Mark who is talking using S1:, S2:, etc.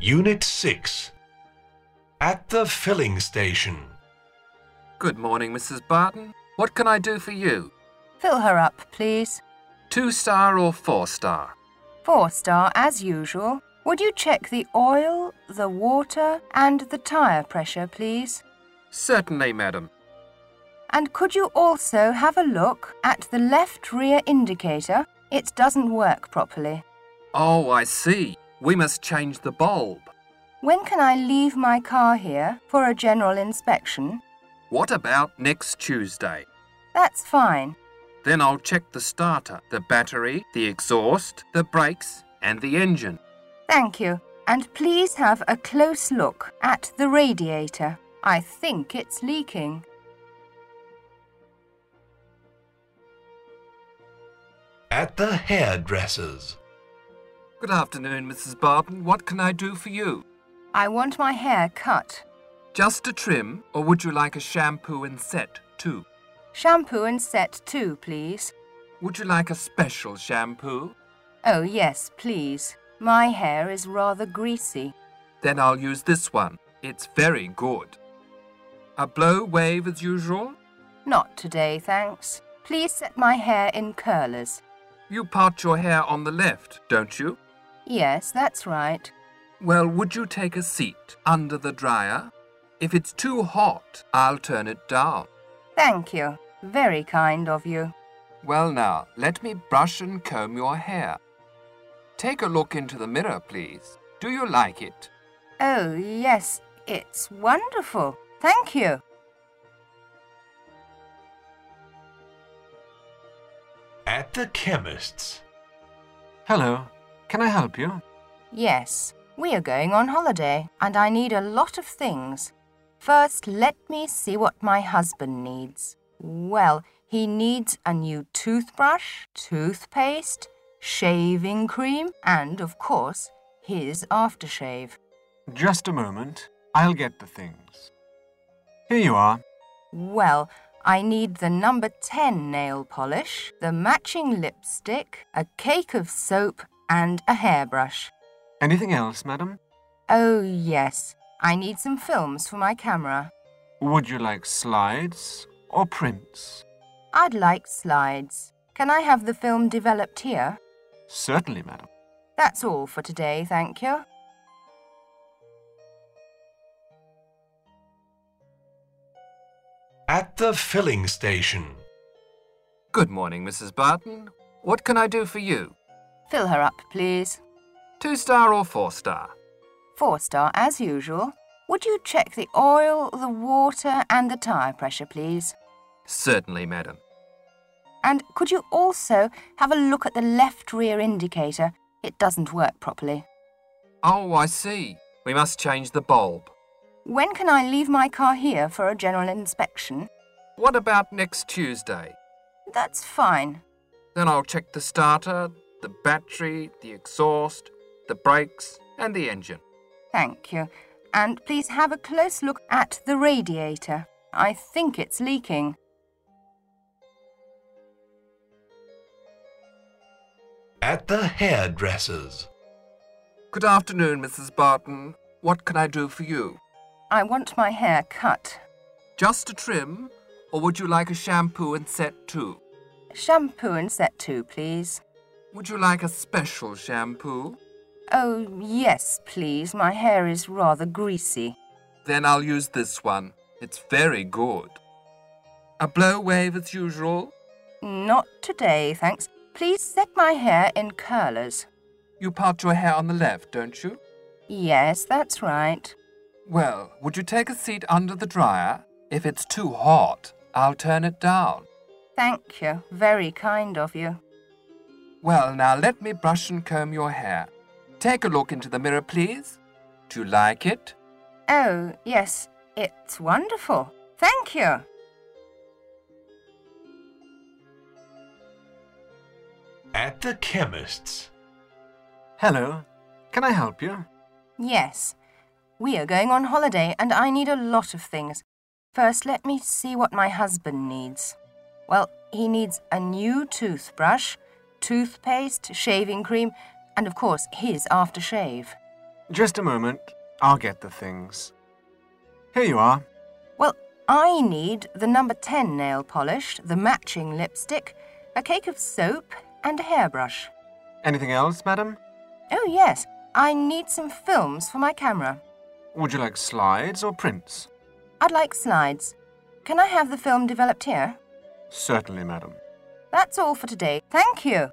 S1: Unit 6 At the Filling Station.
S2: Good morning, Mrs. Barton. What can I do for you?
S3: Fill her up, please.
S2: Two star or four star?
S3: Four star as usual. Would you check the oil, the water, and the tyre pressure, please?
S2: Certainly, madam.
S3: And could you also have a look at the left rear indicator? It doesn't work properly.
S2: Oh, I see. We must change the bulb.
S3: When can I leave my car here for a general inspection?
S2: What about next Tuesday?
S3: That's fine.
S2: Then I'll check the starter, the battery, the exhaust, the brakes, and the engine.
S3: Thank you. And please have a close look at the radiator. I think it's leaking.
S1: At the hairdresser's.
S2: Good afternoon, Mrs. Barton. What can I do for you?
S3: I want my hair cut.
S2: Just a trim, or would you like a shampoo and set too?
S3: Shampoo and set too, please.
S2: Would you like a special shampoo?
S3: Oh, yes, please. My hair is rather greasy.
S2: Then I'll use this one. It's very good. A blow wave as usual?
S3: Not today, thanks. Please set my hair in curlers.
S2: You part your hair on the left, don't you?
S3: Yes, that's right.
S2: Well, would you take a seat under the dryer? If it's too hot, I'll turn it down.
S3: Thank you. Very kind of you.
S2: Well, now, let me brush and comb your hair. Take a look into the mirror, please. Do you like it?
S3: Oh, yes, it's wonderful. Thank you.
S1: At the chemist's.
S4: Hello. Can I help you?
S3: Yes, we are going on holiday and I need a lot of things. First, let me see what my husband needs. Well, he needs a new toothbrush, toothpaste, shaving cream, and, of course, his aftershave.
S4: Just a moment. I'll get the things. Here you are.
S3: Well, I need the number 10 nail polish, the matching lipstick, a cake of soap, and a hairbrush.
S4: Anything else, madam?
S3: Oh, yes. I need some films for my camera.
S4: Would you like slides or prints?
S3: I'd like slides. Can I have the film developed here?
S4: Certainly, madam.
S3: That's all for today, thank you.
S1: At the Filling Station.
S2: Good morning, Mrs. Barton. What can I do for you?
S3: Fill her up, please.
S2: Two star or four star?
S3: Four star as usual. Would you check the oil, the water, and the tyre pressure, please?
S2: Certainly, madam.
S3: And could you also have a look at the left rear indicator? It doesn't work properly.
S2: Oh, I see. We must change the bulb.
S3: When can I leave my car here for a general inspection?
S2: What about next Tuesday?
S3: That's fine.
S2: Then I'll check the starter, the battery, the exhaust, the brakes, and the engine.
S3: Thank you. And please have a close look at the radiator. I think it's leaking.
S1: At the hairdresser's.
S2: Good afternoon, Mrs. Barton. What can I do for you?
S3: I want my hair cut.
S2: Just a trim, or would you like a shampoo and set too?
S3: Shampoo and set too, please.
S2: Would you like a special shampoo?
S3: Oh, yes, please. My hair is rather greasy.
S2: Then I'll use this one. It's very good. A blow wave as usual?
S3: Not today, thanks. Please set my hair in curlers.
S2: You part your hair on the left, don't you?
S3: Yes, that's right.
S2: Well, would you take a seat under the dryer? If it's too hot, I'll turn it down.
S3: Thank you. Very kind of you.
S2: Well, now let me brush and comb your hair. Take a look into the mirror, please. Do you like it?
S3: Oh, yes, it's wonderful. Thank you.
S1: At the chemist's.
S4: Hello. Can I help you?
S3: Yes. We are going on holiday and I need a lot of things. First, let me see what my husband needs. Well, he needs a new toothbrush, toothpaste, shaving cream, and of course his aftershave.
S4: Just a moment. I'll get the things. Here you are.
S3: Well, I need the number 10 nail polish, the matching lipstick, a cake of soap, and a hairbrush.
S4: Anything else, madam?
S3: Oh, yes, I need some films for my camera.
S4: Would you like slides or prints?
S3: I'd like slides. Can I have the film developed here?
S4: Certainly, madam.
S3: That's all for today. Thank you.